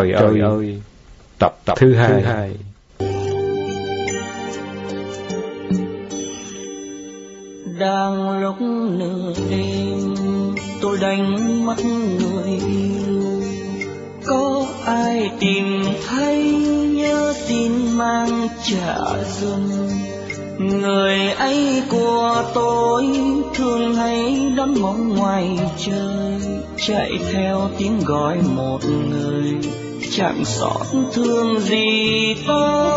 Trời, Trời ơi, ơi! Tập, tập thứ hai. Thứ hai. Đang lúc nửa đêm tôi đánh mất người yêu Có ai tìm thấy nhớ tin mang trả dùm người ấy của tôi thường hay đón mong ngoài trời chạy theo tiếng gọi một người chẳng xót thương gì ta?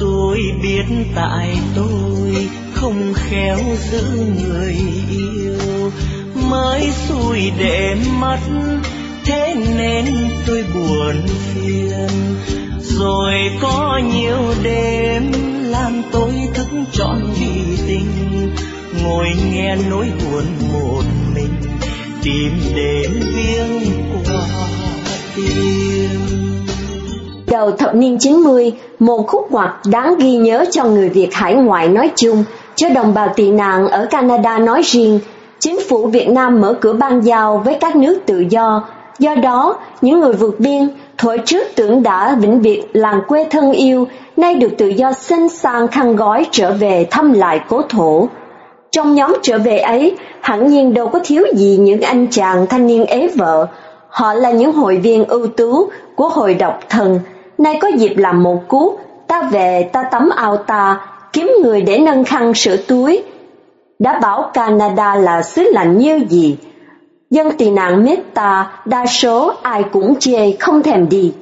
Tôi biết tại tôi không khéo giữ người yêu. Mới xui để mất thế nên tôi buồn phiền. Rồi có nhiều đêm làm tôi thức trọn vì tình. Ngồi nghe nỗi buồn một tìm đến viếng qua tim Đầu thập niên 90, một khúc ngoặt đáng ghi nhớ cho người Việt hải ngoại nói chung, cho đồng bào tị nạn ở Canada nói riêng. Chính phủ Việt Nam mở cửa ban giao với các nước tự do, do đó những người vượt biên Thuở trước tưởng đã vĩnh biệt làng quê thân yêu, nay được tự do xin sang khăn gói trở về thăm lại cố thổ. Trong nhóm trở về ấy, hẳn nhiên đâu có thiếu gì những anh chàng thanh niên ế vợ. Họ là những hội viên ưu tú của hội độc thần. Nay có dịp làm một cú, ta về ta tắm ao ta, kiếm người để nâng khăn sửa túi. Đã bảo Canada là xứ lạnh như gì, Dân tị nạn Meta đa số ai cũng chê không thèm đi.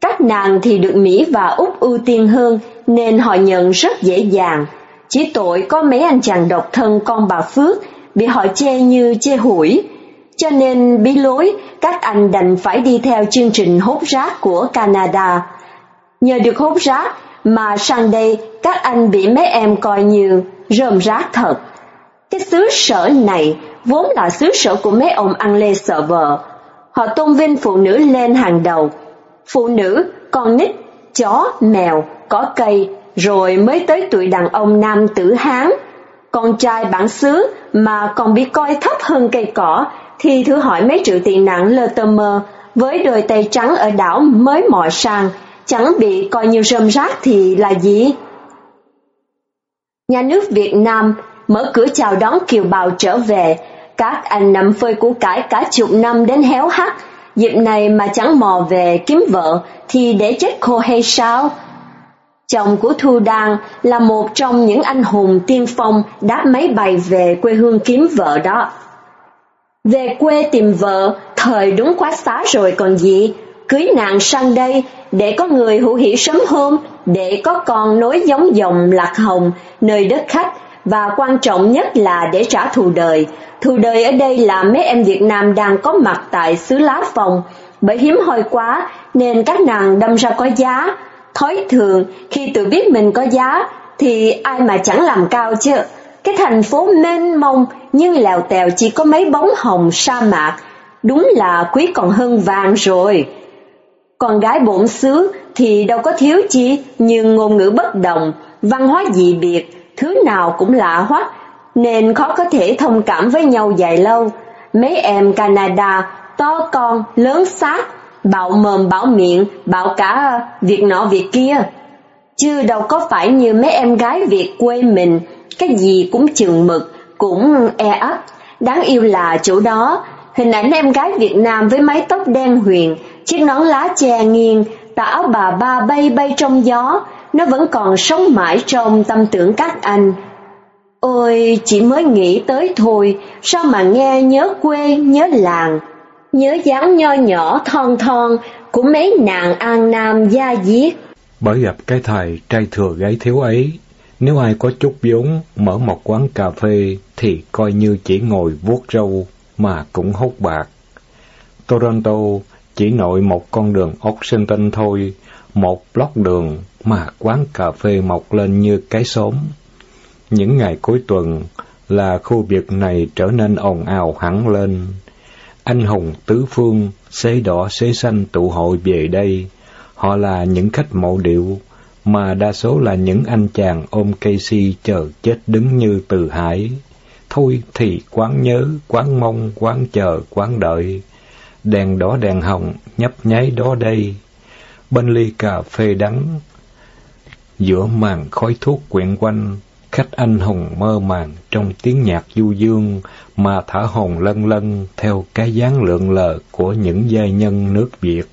Các nàng thì được Mỹ và Úc ưu tiên hơn nên họ nhận rất dễ dàng. Chỉ tội có mấy anh chàng độc thân con bà Phước bị họ chê như chê hủi. Cho nên bí lối, các anh đành phải đi theo chương trình hốt rác của Canada. Nhờ được hốt rác mà sang đây các anh bị mấy em coi như rơm rác thật. Cái xứ sở này vốn là xứ sở của mấy ông ăn lê sợ vợ. Họ tôn vinh phụ nữ lên hàng đầu. Phụ nữ, con nít, chó, mèo, có cây, rồi mới tới tuổi đàn ông nam tử Hán. Con trai bản xứ mà còn bị coi thấp hơn cây cỏ, thì thử hỏi mấy triệu tị nạn lơ tơ mơ với đôi tay trắng ở đảo mới mò sang, chẳng bị coi như rơm rác thì là gì? Nhà nước Việt Nam mở cửa chào đón kiều bào trở về, các anh nằm phơi củ cải cả chục năm đến héo hắt, dịp này mà chẳng mò về kiếm vợ thì để chết khô hay sao? Chồng của Thu Đan là một trong những anh hùng tiên phong đáp máy bay về quê hương kiếm vợ đó. Về quê tìm vợ, thời đúng quá xá rồi còn gì, cưới nàng sang đây để có người hữu hỷ sớm hôm, để có con nối giống dòng lạc hồng nơi đất khách và quan trọng nhất là để trả thù đời. Thù đời ở đây là mấy em Việt Nam đang có mặt tại xứ Lá Phòng, bởi hiếm hoi quá nên các nàng đâm ra có giá. Thói thường khi tự biết mình có giá thì ai mà chẳng làm cao chứ. Cái thành phố mênh mông nhưng lèo tèo chỉ có mấy bóng hồng sa mạc, đúng là quý còn hơn vàng rồi. Con gái bổn xứ thì đâu có thiếu chi, nhưng ngôn ngữ bất đồng, văn hóa dị biệt, thứ nào cũng lạ hoắc, nên khó có thể thông cảm với nhau dài lâu. Mấy em Canada to con, lớn xác, bạo mồm bạo miệng, bạo cả việc nọ việc kia. Chứ đâu có phải như mấy em gái Việt quê mình, cái gì cũng chừng mực, cũng e ấp. Đáng yêu là chỗ đó, hình ảnh em gái Việt Nam với mái tóc đen huyền, chiếc nón lá che nghiêng, tà áo bà ba bay bay trong gió, nó vẫn còn sống mãi trong tâm tưởng các anh. Ôi, chỉ mới nghĩ tới thôi, sao mà nghe nhớ quê, nhớ làng, nhớ dáng nho nhỏ thon thon của mấy nàng an nam gia diết. Bởi gặp cái thời trai thừa gái thiếu ấy, nếu ai có chút vốn mở một quán cà phê thì coi như chỉ ngồi vuốt râu mà cũng hốt bạc. Toronto chỉ nội một con đường Oxington thôi, một block đường mà quán cà phê mọc lên như cái xóm. Những ngày cuối tuần là khu vực này trở nên ồn ào hẳn lên. Anh hùng tứ phương, xế đỏ xế xanh tụ hội về đây. Họ là những khách mộ điệu, mà đa số là những anh chàng ôm cây si chờ chết đứng như từ hải. Thôi thì quán nhớ, quán mong, quán chờ, quán đợi. Đèn đỏ đèn hồng, nhấp nháy đó đây. Bên ly cà phê đắng, giữa màn khói thuốc quyện quanh, khách anh hùng mơ màng trong tiếng nhạc du dương mà thả hồn lân lân theo cái dáng lượng lờ của những giai nhân nước Việt.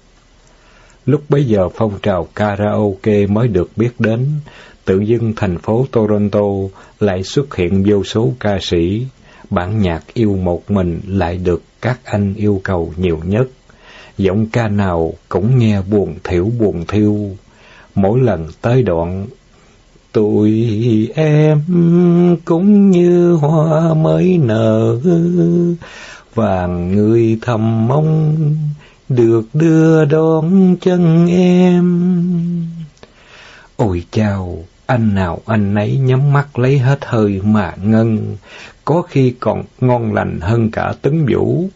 Lúc bấy giờ phong trào karaoke mới được biết đến, tự dưng thành phố Toronto lại xuất hiện vô số ca sĩ, bản nhạc yêu một mình lại được các anh yêu cầu nhiều nhất. Giọng ca nào cũng nghe buồn thiểu buồn thiêu. Mỗi lần tới đoạn tụi em cũng như hoa mới nở, vàng người thầm mong được đưa đón chân em. Ôi chào, anh nào anh ấy nhắm mắt lấy hết hơi mà ngân, có khi còn ngon lành hơn cả tấn vũ.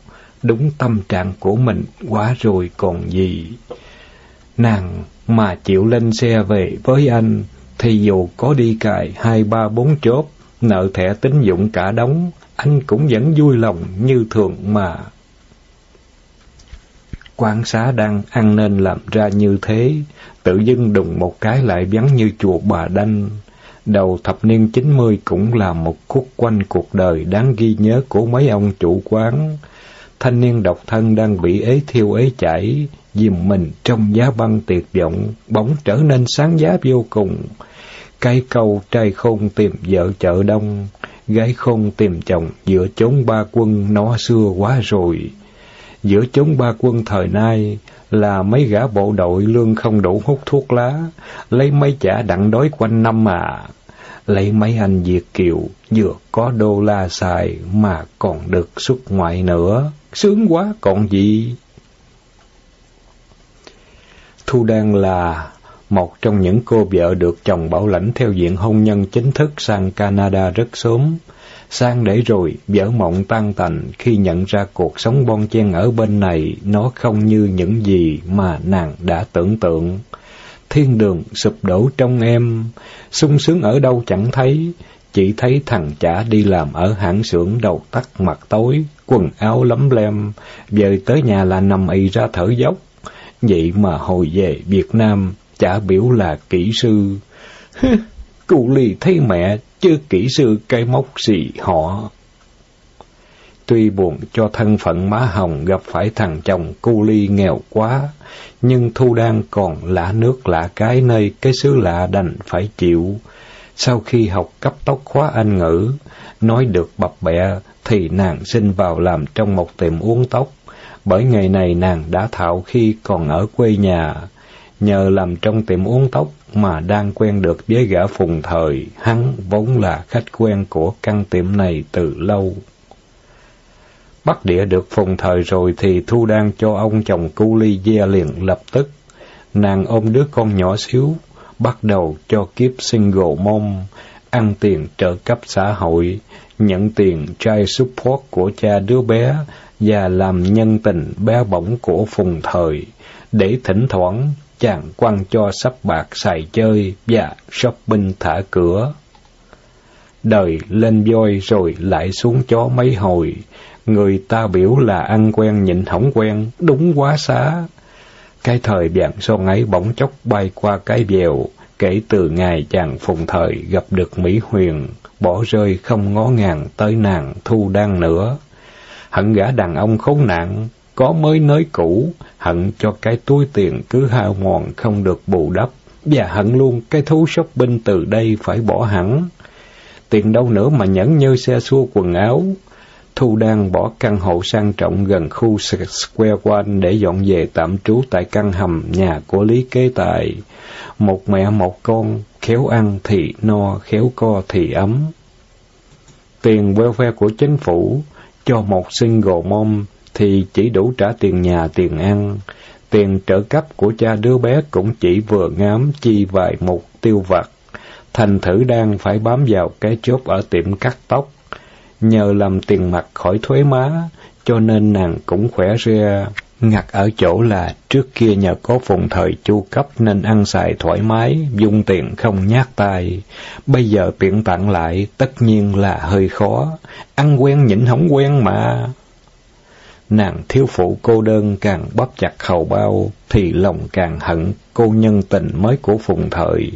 Đúng tâm trạng của mình quá rồi còn gì. Nàng mà chịu lên xe về với anh, thì dù có đi cài hai ba bốn chốt, nợ thẻ tín dụng cả đóng anh cũng vẫn vui lòng như thường mà. Quan xá đang ăn nên làm ra như thế, tự dưng đùng một cái lại vắng như chùa bà đanh. Đầu thập niên chín mươi cũng là một khúc quanh cuộc đời đáng ghi nhớ của mấy ông chủ quán. Thanh niên độc thân đang bị ế thiêu ế chảy, dìm mình trong giá băng tuyệt vọng, bỗng trở nên sáng giá vô cùng. Cái câu trai khôn tìm vợ chợ đông, gái khôn tìm chồng giữa chốn ba quân nó xưa quá rồi. Giữa chốn ba quân thời nay là mấy gã bộ đội lương không đủ hút thuốc lá, lấy mấy chả đặng đói quanh năm mà. Lấy mấy anh Việt Kiều vừa có đô la xài mà còn được xuất ngoại nữa, sướng quá còn gì. Thu Đan là một trong những cô vợ được chồng bảo lãnh theo diện hôn nhân chính thức sang Canada rất sớm. Sang để rồi, vỡ mộng tan tành khi nhận ra cuộc sống bon chen ở bên này nó không như những gì mà nàng đã tưởng tượng. Thiên đường sụp đổ trong em, sung sướng ở đâu chẳng thấy, chỉ thấy thằng chả đi làm ở hãng xưởng đầu tắt mặt tối, quần áo lấm lem, về tới nhà là nằm y ra thở dốc. Vậy mà hồi về Việt Nam, chả biểu là kỹ sư. Cụ lì thấy mẹ, chứ kỹ sư cây móc gì họ. Tuy buồn cho thân phận má hồng gặp phải thằng chồng cu ly nghèo quá, nhưng Thu Đan còn lạ nước lạ cái nơi cái xứ lạ đành phải chịu. Sau khi học cấp tốc khóa Anh ngữ, nói được bập bẹ, thì nàng xin vào làm trong một tiệm uống tóc. Bởi ngày này nàng đã thạo khi còn ở quê nhà. Nhờ làm trong tiệm uống tóc mà đang quen được với gã phùng thời, hắn vốn là khách quen của căn tiệm này từ lâu. Bắt địa được phùng thời rồi thì Thu đang cho ông chồng cu ly gia liền lập tức. Nàng ôm đứa con nhỏ xíu, bắt đầu cho kiếp single mom, ăn tiền trợ cấp xã hội, nhận tiền trai support của cha đứa bé và làm nhân tình bé bỏng của phùng thời, để thỉnh thoảng chàng quăng cho sắp bạc xài chơi và shopping thả cửa. Đời lên voi rồi lại xuống chó mấy hồi, người ta biểu là ăn quen nhịn hỏng quen, đúng quá xá. Cái thời vàng son ấy bỗng chốc bay qua cái bèo, kể từ ngày chàng phùng thời gặp được Mỹ Huyền, bỏ rơi không ngó ngàng tới nàng thu đang nữa. Hận gã đàn ông khốn nạn, có mới nới cũ, hận cho cái túi tiền cứ hao mòn không được bù đắp, và hận luôn cái thú shopping từ đây phải bỏ hẳn. Tiền đâu nữa mà nhẫn như xe xua quần áo. Thu đang bỏ căn hộ sang trọng gần khu Square One để dọn về tạm trú tại căn hầm nhà của Lý Kế Tài. Một mẹ một con, khéo ăn thì no, khéo co thì ấm. Tiền welfare của chính phủ cho một single mom thì chỉ đủ trả tiền nhà, tiền ăn. Tiền trợ cấp của cha đứa bé cũng chỉ vừa ngám chi vài mục tiêu vặt. Thành thử đang phải bám vào cái chốt ở tiệm cắt tóc. Nhờ làm tiền mặt khỏi thuế má, cho nên nàng cũng khỏe ria. Ngặt ở chỗ là trước kia nhờ có phùng thời chu cấp nên ăn xài thoải mái, dung tiền không nhát tay. Bây giờ tiện tặng lại tất nhiên là hơi khó, ăn quen nhịn không quen mà. Nàng thiếu phụ cô đơn càng bóp chặt khẩu bao, thì lòng càng hận cô nhân tình mới của phùng thời.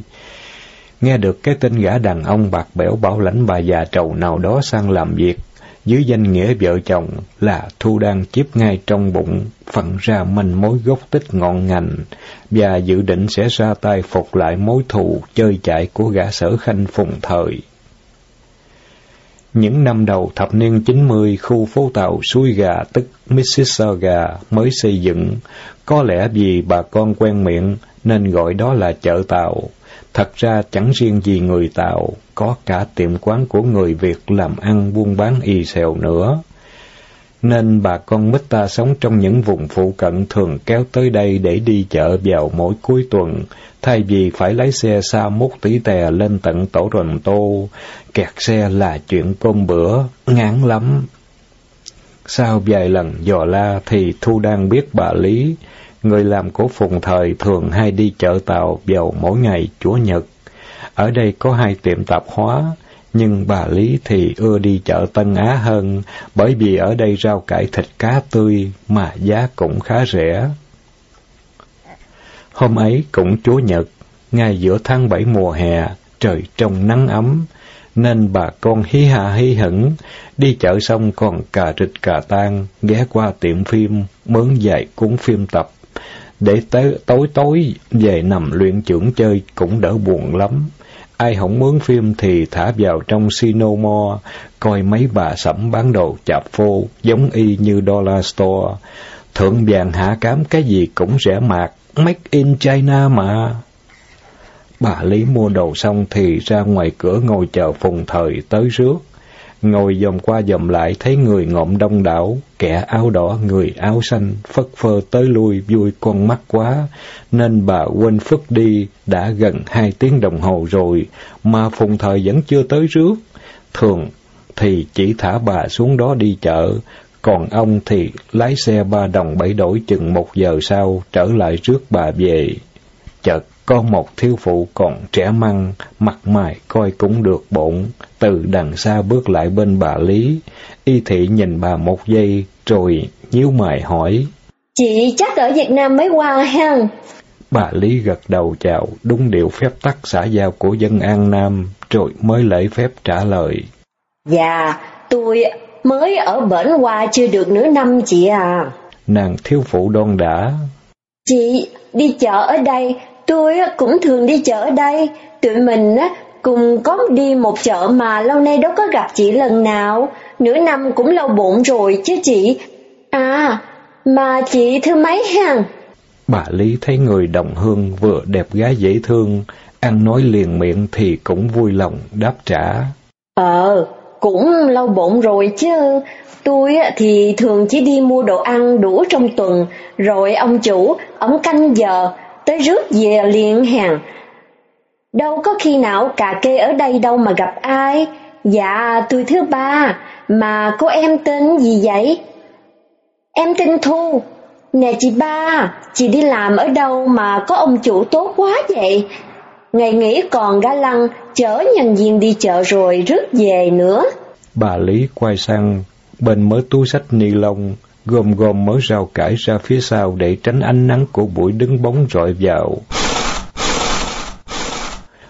Nghe được cái tin gã đàn ông bạc bẽo bảo lãnh bà già trầu nào đó sang làm việc, dưới danh nghĩa vợ chồng là Thu đang chiếp ngay trong bụng, phận ra manh mối gốc tích ngọn ngành, và dự định sẽ ra tay phục lại mối thù chơi chạy của gã sở khanh phùng thời. Những năm đầu thập niên 90, khu phố tàu Suối Gà tức Mississauga mới xây dựng, có lẽ vì bà con quen miệng nên gọi đó là chợ tàu. Thật ra chẳng riêng gì người Tàu, có cả tiệm quán của người Việt làm ăn buôn bán y xèo nữa. Nên bà con mít ta sống trong những vùng phụ cận thường kéo tới đây để đi chợ vào mỗi cuối tuần, thay vì phải lái xe xa mút tí tè lên tận tổ rồng tô, kẹt xe là chuyện cơm bữa, ngán lắm. Sau vài lần dò la thì Thu đang biết bà Lý, Người làm của phùng thời thường hay đi chợ tàu vào mỗi ngày Chúa Nhật. Ở đây có hai tiệm tạp hóa, nhưng bà Lý thì ưa đi chợ Tân Á hơn, bởi vì ở đây rau cải thịt cá tươi mà giá cũng khá rẻ. Hôm ấy cũng Chúa Nhật, ngay giữa tháng bảy mùa hè, trời trong nắng ấm, nên bà con hí hạ hí hững, đi chợ xong còn cà rịch cà tan, ghé qua tiệm phim, mướn dạy cuốn phim tập để tới tối tối về nằm luyện trưởng chơi cũng đỡ buồn lắm. Ai không mướn phim thì thả vào trong Cinemo, coi mấy bà sẩm bán đồ chạp phô, giống y như Dollar Store. Thượng vàng hạ cám cái gì cũng rẻ mạt, make in China mà. Bà Lý mua đồ xong thì ra ngoài cửa ngồi chờ phùng thời tới rước. Ngồi dòm qua dòm lại thấy người ngộm đông đảo, kẻ áo đỏ, người áo xanh, phất phơ tới lui vui con mắt quá, nên bà quên phất đi, đã gần hai tiếng đồng hồ rồi, mà phùng thời vẫn chưa tới rước. Thường thì chỉ thả bà xuống đó đi chợ, còn ông thì lái xe ba đồng bảy đổi chừng một giờ sau trở lại rước bà về. Chợt có một thiếu phụ còn trẻ măng, mặt mày coi cũng được bộn, từ đằng xa bước lại bên bà Lý. Y thị nhìn bà một giây, rồi nhíu mày hỏi. Chị chắc ở Việt Nam mới qua ha? Bà Lý gật đầu chào, đúng điều phép tắc xã giao của dân An Nam, rồi mới lễ phép trả lời. Dạ, tôi mới ở bển qua chưa được nửa năm chị à. Nàng thiếu phụ đon đã. Chị, đi chợ ở đây Tôi cũng thường đi chợ đây, tụi mình cùng có đi một chợ mà lâu nay đâu có gặp chị lần nào, nửa năm cũng lâu bụng rồi chứ chị. À, mà chị thứ mấy ha? Bà Lý thấy người đồng hương vừa đẹp gái dễ thương, ăn nói liền miệng thì cũng vui lòng đáp trả. Ờ, cũng lâu bụng rồi chứ. Tôi thì thường chỉ đi mua đồ ăn đủ trong tuần, rồi ông chủ, ông canh giờ, tới rước về liền hàng. Đâu có khi nào cà kê ở đây đâu mà gặp ai. Dạ, tôi thứ ba, mà cô em tên gì vậy? Em tên Thu. Nè chị ba, chị đi làm ở đâu mà có ông chủ tốt quá vậy? Ngày nghỉ còn ga lăng, chở nhân viên đi chợ rồi rước về nữa. Bà Lý quay sang bên mớ túi sách ni lông, gom gom mớ rau cải ra phía sau để tránh ánh nắng của buổi đứng bóng rọi vào.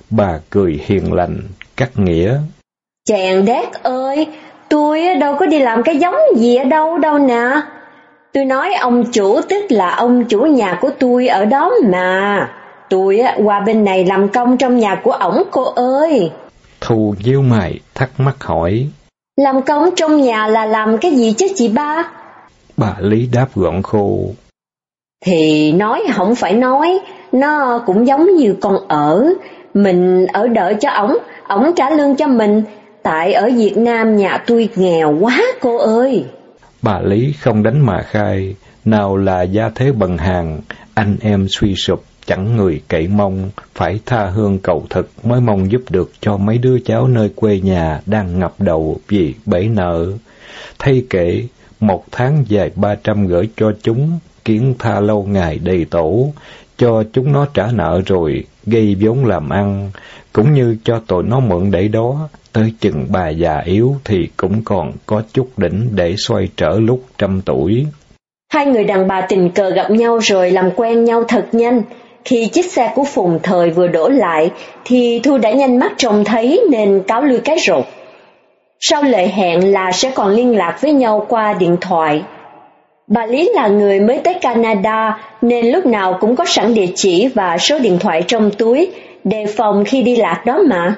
Bà cười hiền lành, cắt nghĩa. Chàng đét ơi, tôi đâu có đi làm cái giống gì ở đâu đâu nè. Tôi nói ông chủ tức là ông chủ nhà của tôi ở đó mà. Tôi qua bên này làm công trong nhà của ổng cô ơi. Thu nhíu mày, thắc mắc hỏi. Làm công trong nhà là làm cái gì chứ chị ba? Bà Lý đáp gọn khô. Thì nói không phải nói, nó cũng giống như con ở. Mình ở đợi cho ổng, ổng trả lương cho mình. Tại ở Việt Nam nhà tôi nghèo quá cô ơi. Bà Lý không đánh mà khai, nào là gia thế bần hàng, anh em suy sụp, chẳng người cậy mong, phải tha hương cầu thực mới mong giúp được cho mấy đứa cháu nơi quê nhà đang ngập đầu vì bể nợ. Thay kể, một tháng dài ba trăm gửi cho chúng, kiến tha lâu ngày đầy tổ, cho chúng nó trả nợ rồi, gây vốn làm ăn, cũng như cho tụi nó mượn để đó, tới chừng bà già yếu thì cũng còn có chút đỉnh để xoay trở lúc trăm tuổi. Hai người đàn bà tình cờ gặp nhau rồi làm quen nhau thật nhanh. Khi chiếc xe của Phùng Thời vừa đổ lại, thì Thu đã nhanh mắt trông thấy nên cáo lui cái rột. Sau lời hẹn là sẽ còn liên lạc với nhau qua điện thoại. Bà Lý là người mới tới Canada nên lúc nào cũng có sẵn địa chỉ và số điện thoại trong túi, đề phòng khi đi lạc đó mà.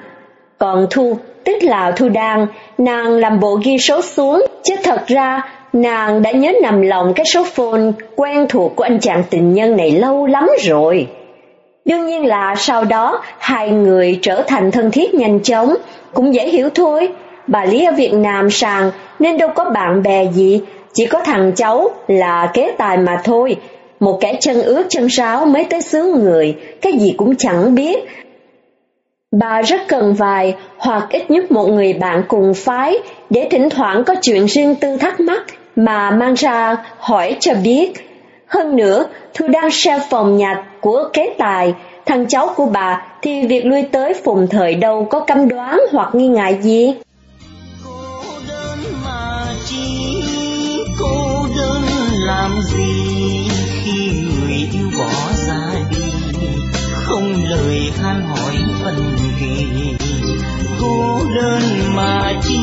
Còn Thu, tức là Thu Đan, nàng làm bộ ghi số xuống, chứ thật ra nàng đã nhớ nằm lòng cái số phone quen thuộc của anh chàng tình nhân này lâu lắm rồi. Đương nhiên là sau đó hai người trở thành thân thiết nhanh chóng, cũng dễ hiểu thôi. Bà Lý ở Việt Nam sang nên đâu có bạn bè gì, chỉ có thằng cháu là kế tài mà thôi. Một kẻ chân ướt chân sáo mới tới xứ người, cái gì cũng chẳng biết. Bà rất cần vài hoặc ít nhất một người bạn cùng phái để thỉnh thoảng có chuyện riêng tư thắc mắc mà mang ra hỏi cho biết. Hơn nữa, Thu đang share phòng nhà của kế tài, thằng cháu của bà thì việc lui tới phùng thời đâu có căm đoán hoặc nghi ngại gì. Làm gì khi người yêu bỏ ra đi, không lời han hỏi phần gì. Cô đơn mà chi,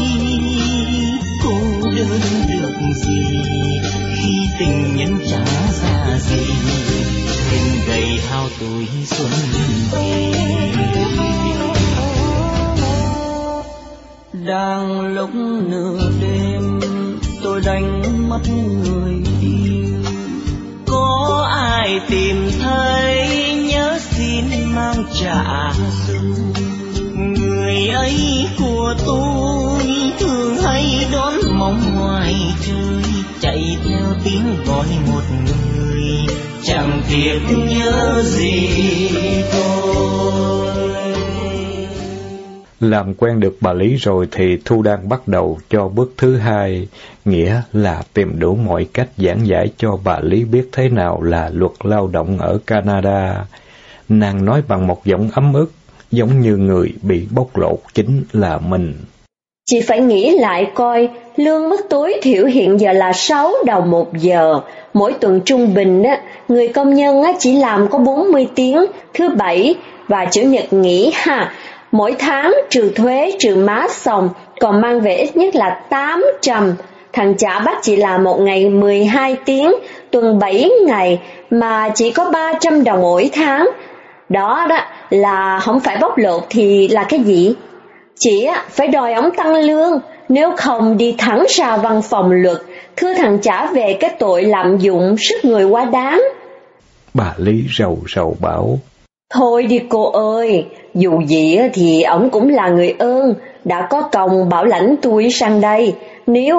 cô đơn được gì? Khi tình nhân chẳng ra gì, tình gầy hao tuổi xuân về. đang lúc nửa đêm tôi đánh mất người. Trả. Người ấy của tôi thường hay đón mong ngoài trời chạy theo tiếng gọi một người. Chẳng tiếc nhớ gì thôi Làm quen được bà Lý rồi thì Thu đang bắt đầu cho bước thứ hai, nghĩa là tìm đủ mọi cách giảng giải cho bà Lý biết thế nào là luật lao động ở Canada. Nàng nói bằng một giọng ấm ức, giống như người bị bóc lột chính là mình. Chị phải nghĩ lại coi, lương mức tối thiểu hiện giờ là 6 đồng một giờ. Mỗi tuần trung bình, á, người công nhân á, chỉ làm có 40 tiếng, thứ bảy và chủ nhật nghỉ ha. Mỗi tháng trừ thuế trừ má xong, còn mang về ít nhất là 800. Thằng trả bắt chị làm một ngày 12 tiếng, tuần 7 ngày, mà chỉ có 300 đồng mỗi tháng. Đó đó là không phải bóc lột thì là cái gì? Chị á, phải đòi ông tăng lương, nếu không đi thẳng ra văn phòng luật, thưa thằng trả về cái tội lạm dụng sức người quá đáng. Bà Lý rầu rầu bảo, Thôi đi cô ơi, dù gì thì ổng cũng là người ơn, đã có công bảo lãnh tôi sang đây. Nếu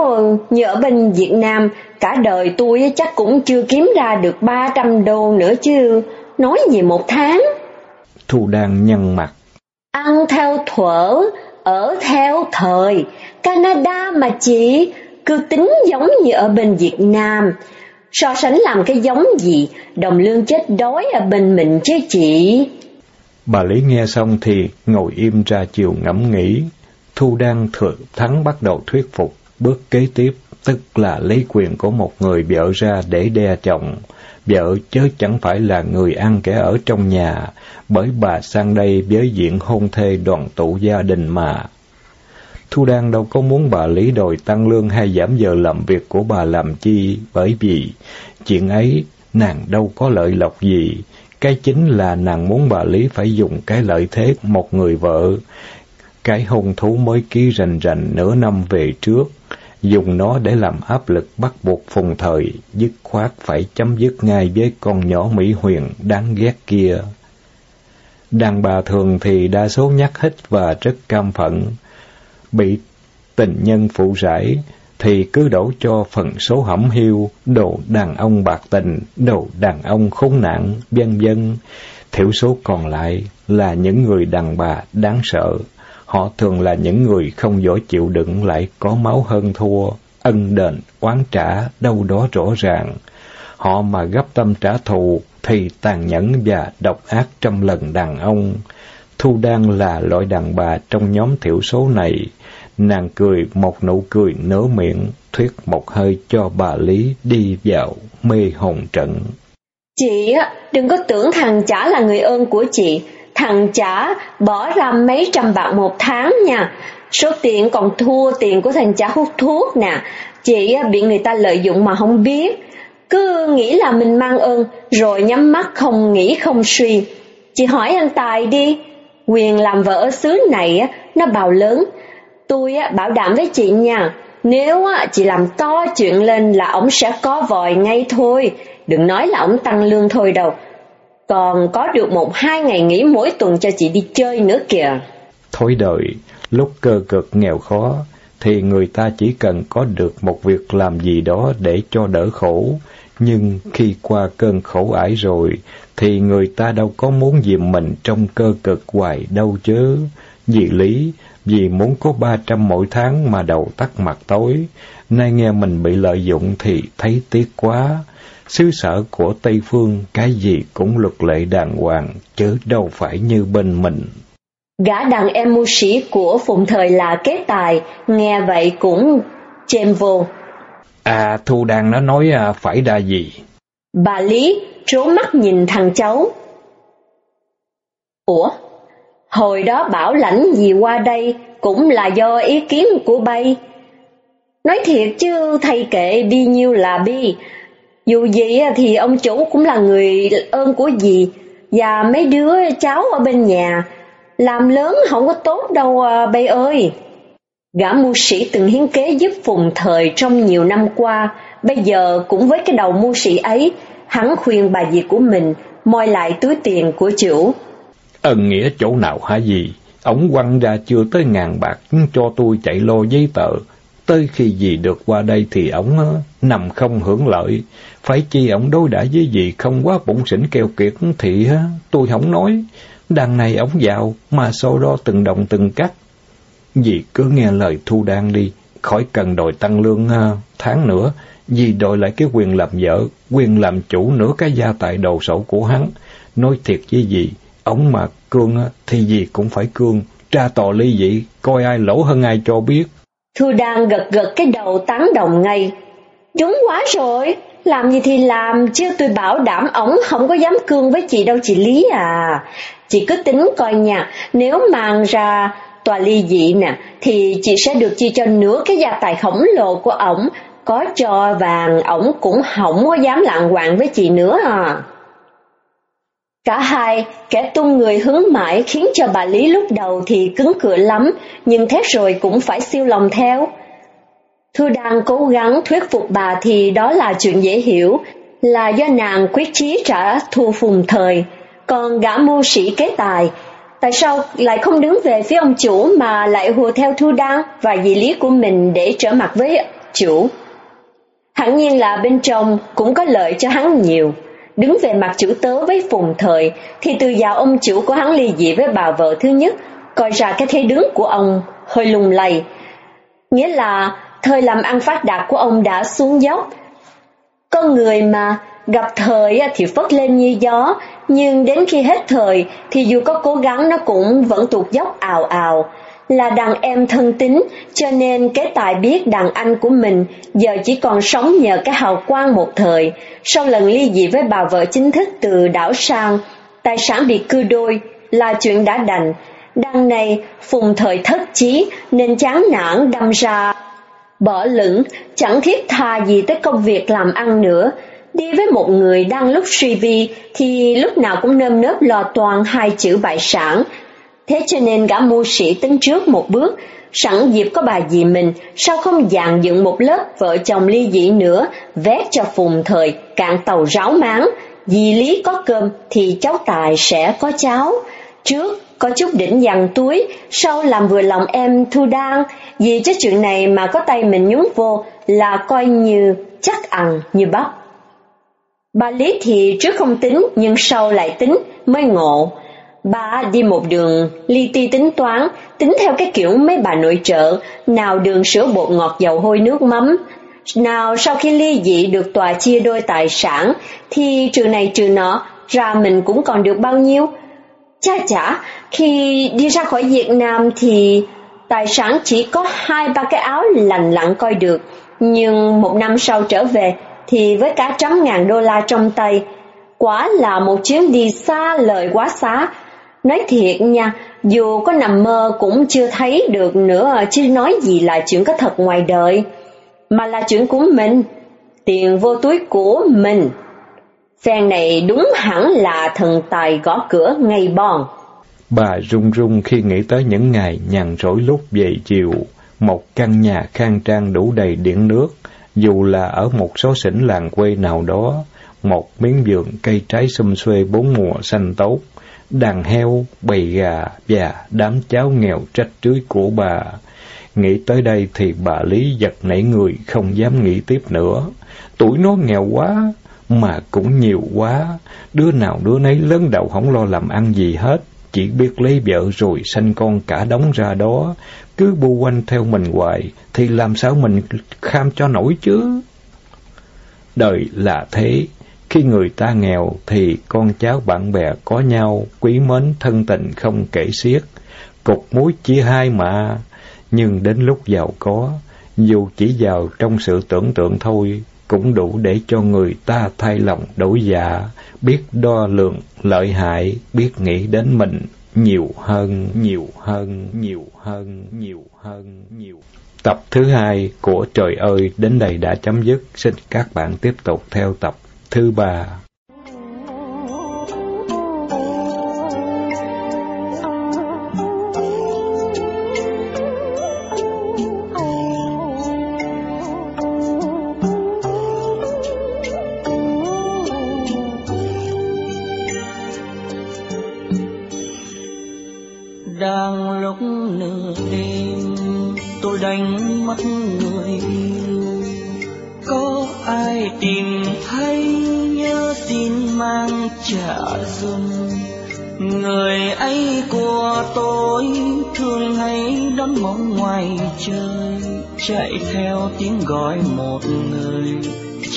như ở bên Việt Nam, cả đời tôi chắc cũng chưa kiếm ra được 300 đô nữa chứ, nói gì một tháng. Thu đang nhăn mặt. Ăn theo thuở, ở theo thời, Canada mà chị, cứ tính giống như ở bên Việt Nam. So sánh làm cái giống gì, đồng lương chết đói ở bên mình chứ chị. Bà Lý nghe xong thì ngồi im ra chiều ngẫm nghĩ. Thu đang thừa thắng bắt đầu thuyết phục, bước kế tiếp tức là lấy quyền của một người vợ ra để đe chồng. Vợ chớ chẳng phải là người ăn kẻ ở trong nhà, bởi bà sang đây với diện hôn thê đoàn tụ gia đình mà. Thu Đan đâu có muốn bà Lý đòi tăng lương hay giảm giờ làm việc của bà làm chi, bởi vì chuyện ấy nàng đâu có lợi lộc gì. Cái chính là nàng muốn bà Lý phải dùng cái lợi thế một người vợ, cái hôn thú mới ký rành rành nửa năm về trước, dùng nó để làm áp lực bắt buộc phùng thời, dứt khoát phải chấm dứt ngay với con nhỏ Mỹ Huyền đáng ghét kia. Đàn bà thường thì đa số nhắc hít và rất cam phận, bị tình nhân phụ rải, thì cứ đổ cho phần số hẩm hiu, đồ đàn ông bạc tình, đồ đàn ông khốn nạn, vân vân. Thiểu số còn lại là những người đàn bà đáng sợ. Họ thường là những người không giỏi chịu đựng lại có máu hơn thua, ân đền, oán trả đâu đó rõ ràng. họ mà gấp tâm trả thù thì tàn nhẫn và độc ác trăm lần đàn ông. Thu Đan là loại đàn bà trong nhóm thiểu số này. Nàng cười một nụ cười nở miệng, thuyết một hơi cho bà Lý đi vào mê hồn trận. Chị á, đừng có tưởng thằng chả là người ơn của chị. Thằng chả bỏ ra mấy trăm bạc một tháng nha. Số tiền còn thua tiền của thằng chả hút thuốc nè. Chị bị người ta lợi dụng mà không biết. Cứ nghĩ là mình mang ơn, rồi nhắm mắt không nghĩ không suy. Chị hỏi anh Tài đi, quyền làm vợ ở xứ này nó bào lớn. Tôi bảo đảm với chị nha, nếu chị làm to chuyện lên là ổng sẽ có vòi ngay thôi, đừng nói là ổng tăng lương thôi đâu. Còn có được một hai ngày nghỉ mỗi tuần cho chị đi chơi nữa kìa. Thôi đời, lúc cơ cực nghèo khó, thì người ta chỉ cần có được một việc làm gì đó để cho đỡ khổ. Nhưng khi qua cơn khổ ải rồi, thì người ta đâu có muốn dìm mình trong cơ cực hoài đâu chứ. Vì lý, vì muốn có ba trăm mỗi tháng mà đầu tắt mặt tối, nay nghe mình bị lợi dụng thì thấy tiếc quá. Xứ sở của Tây Phương cái gì cũng luật lệ đàng hoàng, chứ đâu phải như bên mình. Gã đàn em mưu sĩ của phụng thời là kế tài, nghe vậy cũng chêm vô. À, Thu Đan nó nói à, phải đa gì? Bà Lý trố mắt nhìn thằng cháu. Ủa, hồi đó bảo lãnh gì qua đây cũng là do ý kiến của bay. Nói thiệt chứ thầy kệ bi nhiêu là bi, dù gì thì ông chủ cũng là người ơn của dì và mấy đứa cháu ở bên nhà làm lớn không có tốt đâu à, bay ơi. Gã mưu sĩ từng hiến kế giúp phùng thời trong nhiều năm qua, bây giờ cũng với cái đầu mưu sĩ ấy, hắn khuyên bà dì của mình moi lại túi tiền của chủ. Ân nghĩa chỗ nào hả gì? Ông quăng ra chưa tới ngàn bạc cho tôi chạy lô giấy tờ. Tới khi gì được qua đây thì ổng nằm không hưởng lợi. Phải chi ổng đối đãi với gì không quá bụng xỉn keo kiệt thì tôi không nói. Đằng này ổng giàu mà sau đó từng đồng từng cắt. Dì cứ nghe lời thu đan đi, khỏi cần đòi tăng lương tháng nữa. Dì đòi lại cái quyền làm vợ, quyền làm chủ nửa cái gia tài đầu sổ của hắn. Nói thiệt với dì, ổng mà cương thì gì cũng phải cương. Tra tò ly dị, coi ai lỗ hơn ai cho biết. Thu Đan gật gật cái đầu tán đồng ngay. Đúng quá rồi, làm gì thì làm, chứ tôi bảo đảm ổng không có dám cương với chị đâu chị Lý à. Chị cứ tính coi nha, nếu mang ra tòa ly dị nè, thì chị sẽ được chia cho nửa cái gia tài khổng lồ của ổng, có cho vàng ổng cũng không có dám lạng quạng với chị nữa à. Cả hai, kẻ tung người hướng mãi khiến cho bà Lý lúc đầu thì cứng cửa lắm, nhưng thế rồi cũng phải siêu lòng theo. Thư đang cố gắng thuyết phục bà thì đó là chuyện dễ hiểu, là do nàng quyết chí trả thù phùng thời, còn gã mưu sĩ kế tài, tại sao lại không đứng về phía ông chủ mà lại hùa theo Thu đăng và dị lý của mình để trở mặt với chủ? Hẳn nhiên là bên trong cũng có lợi cho hắn nhiều. Đứng về mặt chủ tớ với phùng thời thì từ giàu ông chủ của hắn ly dị với bà vợ thứ nhất, coi ra cái thế đứng của ông hơi lùng lầy. Nghĩa là thời làm ăn phát đạt của ông đã xuống dốc. Con người mà gặp thời thì phất lên như gió, nhưng đến khi hết thời thì dù có cố gắng nó cũng vẫn tụt dốc ào ào. Là đàn em thân tín, cho nên kế tài biết đàn anh của mình giờ chỉ còn sống nhờ cái hào quang một thời. Sau lần ly dị với bà vợ chính thức từ đảo sang, tài sản bị cư đôi là chuyện đã đành. Đằng này, phùng thời thất chí nên chán nản đâm ra bỏ lửng, chẳng thiết tha gì tới công việc làm ăn nữa. Đi với một người đang lúc suy vi thì lúc nào cũng nơm nớp lo toàn hai chữ bại sản. Thế cho nên gã mưu sĩ tính trước một bước, sẵn dịp có bà dì mình, sao không dàn dựng một lớp vợ chồng ly dị nữa, vét cho phùng thời, cạn tàu ráo máng. Dì Lý có cơm thì cháu Tài sẽ có cháo. Trước có chút đỉnh dằn túi, sau làm vừa lòng em Thu Đan, vì cho chuyện này mà có tay mình nhúng vô là coi như chắc ăn như bắp. Bà Lý thì trước không tính nhưng sau lại tính mới ngộ. Bà đi một đường li ti tính toán, tính theo cái kiểu mấy bà nội trợ, nào đường sữa bột ngọt dầu hôi nước mắm. Nào sau khi ly dị được tòa chia đôi tài sản, thì trừ này trừ nọ, ra mình cũng còn được bao nhiêu? Chà chả, khi đi ra khỏi Việt Nam thì tài sản chỉ có hai ba cái áo lành lặn coi được, nhưng một năm sau trở về thì với cả trăm ngàn đô la trong tay, quả là một chuyến đi xa lời quá xá. Nói thiệt nha, dù có nằm mơ cũng chưa thấy được nữa chứ nói gì là chuyện có thật ngoài đời, mà là chuyện của mình, tiền vô túi của mình. Phen này đúng hẳn là thần tài gõ cửa ngay bòn. Bà run run khi nghĩ tới những ngày nhàn rỗi lúc về chiều, một căn nhà khang trang đủ đầy điện nước, dù là ở một số xỉnh làng quê nào đó, một miếng vườn cây trái xum xuê bốn mùa xanh tốt, đàn heo, bầy gà và đám cháu nghèo trách trưới của bà. Nghĩ tới đây thì bà Lý giật nảy người không dám nghĩ tiếp nữa. Tuổi nó nghèo quá, mà cũng nhiều quá, đứa nào đứa nấy lớn đầu không lo làm ăn gì hết, chỉ biết lấy vợ rồi sanh con cả đống ra đó, cứ bu quanh theo mình hoài, thì làm sao mình kham cho nổi chứ? Đời là thế, khi người ta nghèo thì con cháu bạn bè có nhau, quý mến thân tình không kể xiết, cục muối chia hai mà, nhưng đến lúc giàu có, dù chỉ giàu trong sự tưởng tượng thôi, cũng đủ để cho người ta thay lòng đổi dạ, biết đo lường lợi hại, biết nghĩ đến mình nhiều hơn, nhiều hơn, nhiều hơn, nhiều hơn, nhiều. Tập thứ hai của Trời ơi đến đây đã chấm dứt. Xin các bạn tiếp tục theo tập thư bà.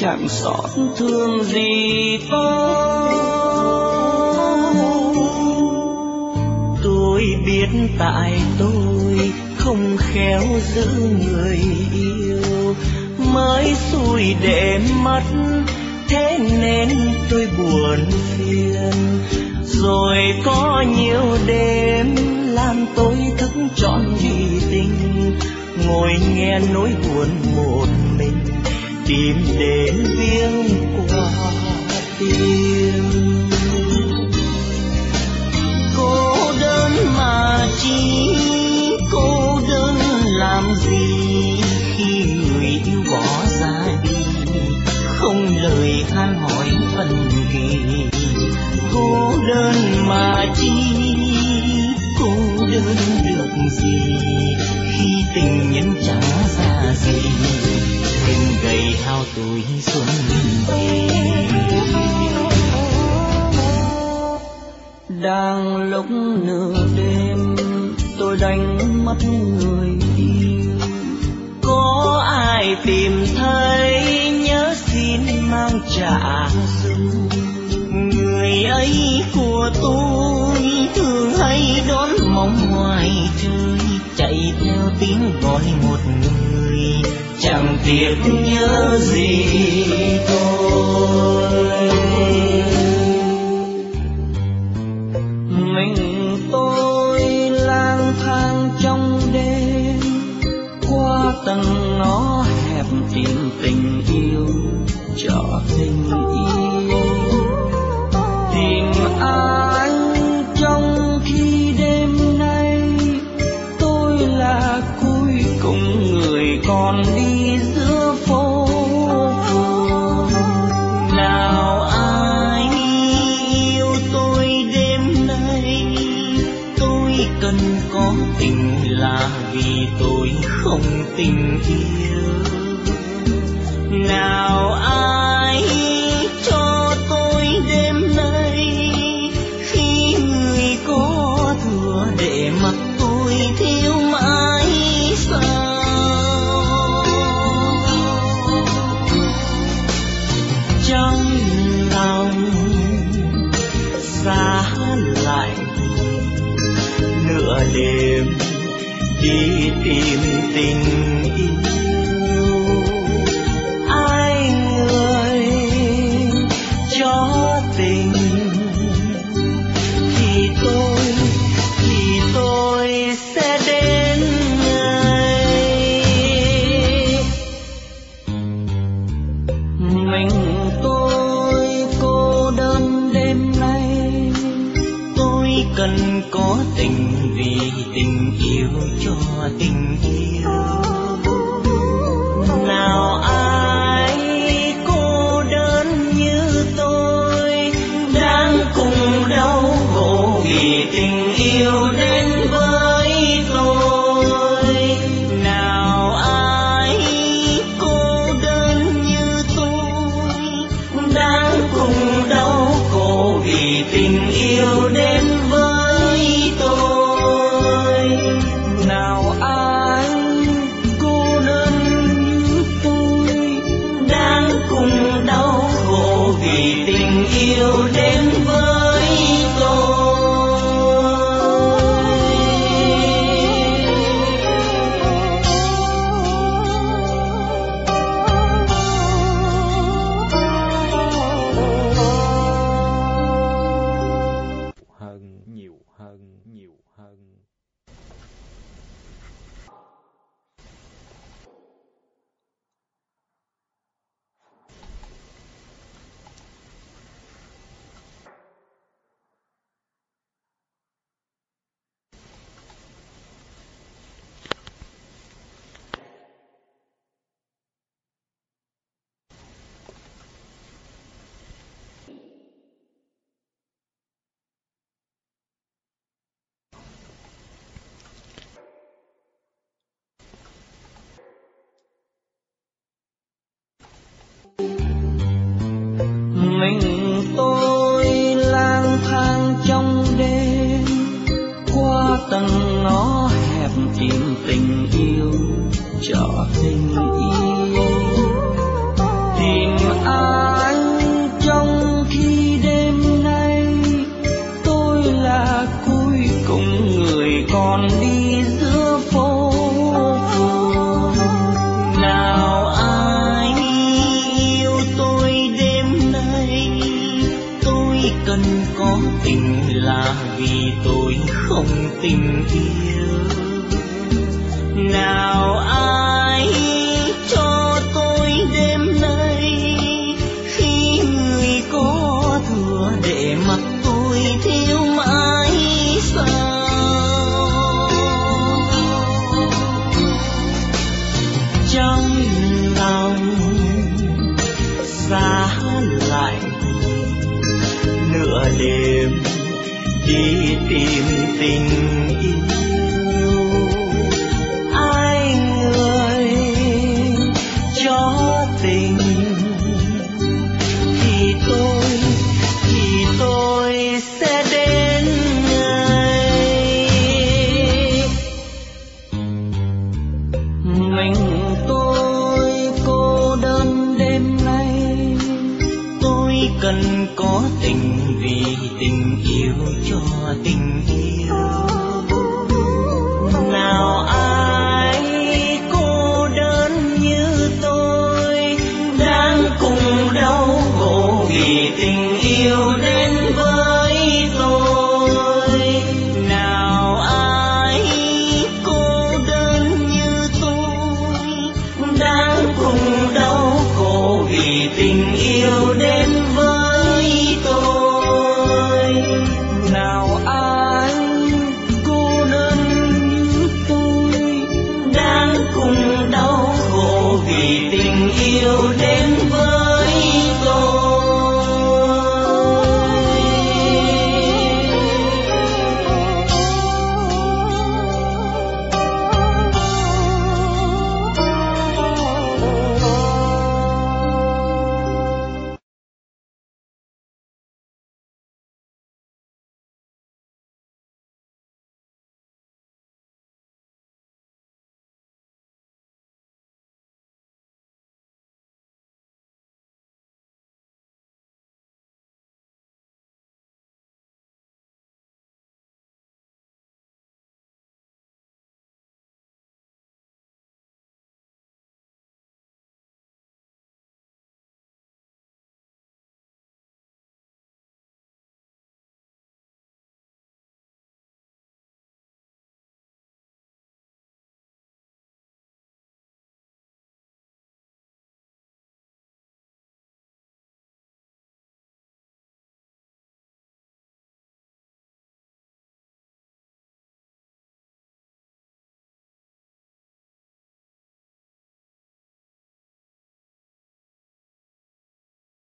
Chẳng xót thương gì tôi tôi biết tại tôi không khéo giữ người yêu. Mới xui để mất thế nên tôi buồn phiền. Rồi có nhiều đêm làm tôi thức trọn vì tình. Ngồi nghe nỗi buồn một mình tìm đến viếng qua tim người yêu. Có ai tìm thấy nhớ xin mang trả dùm người ấy của tôi thường hay đón mong ngoài trời, chạy theo tiếng gọi một người. Chẳng tiếc nhớ gì tôi. Tìm tình yêu cho tình yêu yêu cho tình yêu